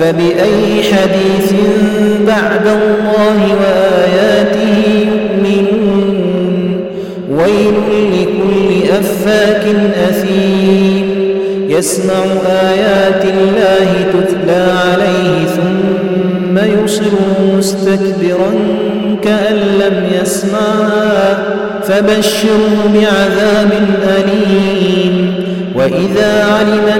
فبأي حديث بعد الله وآياته يؤمنون؟ ويل لكل أفاك أثيم. يسمع آيات الله تتلى عليه ثم يصر مستكبرا كأن لم يسمعها فبشره بعذاب أليم. وإذا علم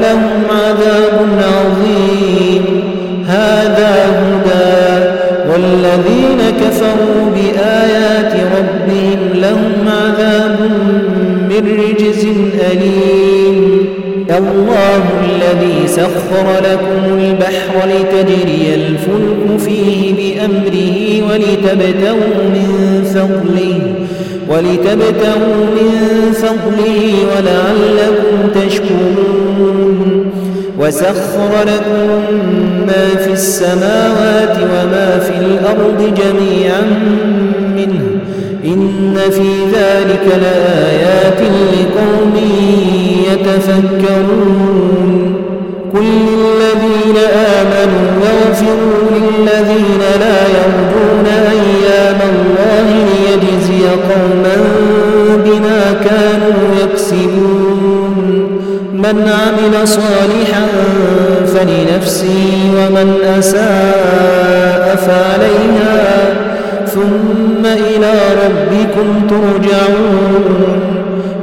ولهم عذاب عظيم. هذا هدى. والذين كفروا بآيات ربهم لهم عذاب من رجز أليم. الله الذي سخر لتجري الفلك فيه بأمره ولتبتغوا من فضله ولتبتغوا من فضله ولعلكم تشكرون. وسخر لكم ما في السماوات وما في الأرض جميعا منه. إن في ذلك لآيات لقوم يتفكرون. كل آمنوا يغفروا للذين لا يرجون أيام الله ليجزي قوما بما كانوا يكسبون. من عمل صالحا فلنفسه ومن أساء فعليها ثم إلى ربكم ترجعون.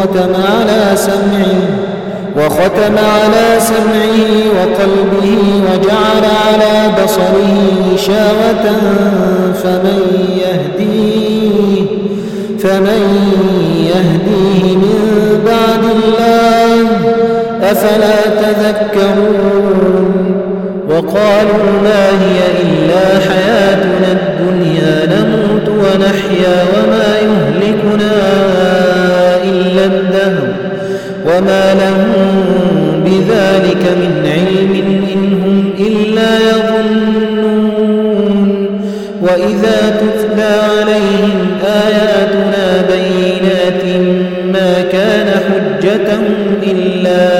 وختم على سمعه وختم على سمعه وقلبه وجعل على بصره شاوة فمن يهديه فمن يهديه من بعد الله أفلا تذكرون؟ وقالوا ما هي إلا حياتنا الدنيا نموت ونحيا وما وما لهم بذلك من علم إن إلا يظنون. وإذا تتلى عليهم آياتنا بينات ما كان حجتهم إلا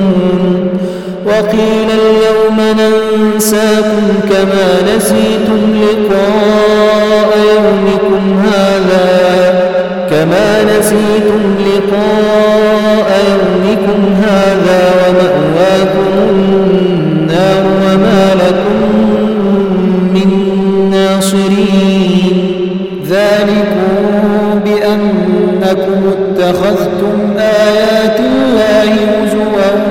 وقيل اليوم ننساكم كما نسيتم لقاء يومكم هذا. كما نسيتم لقاء يومكم هذا ومأواكم النار وما لكم من ناصرين. ذلكم بأنكم اتخذتم آيات الله هزوا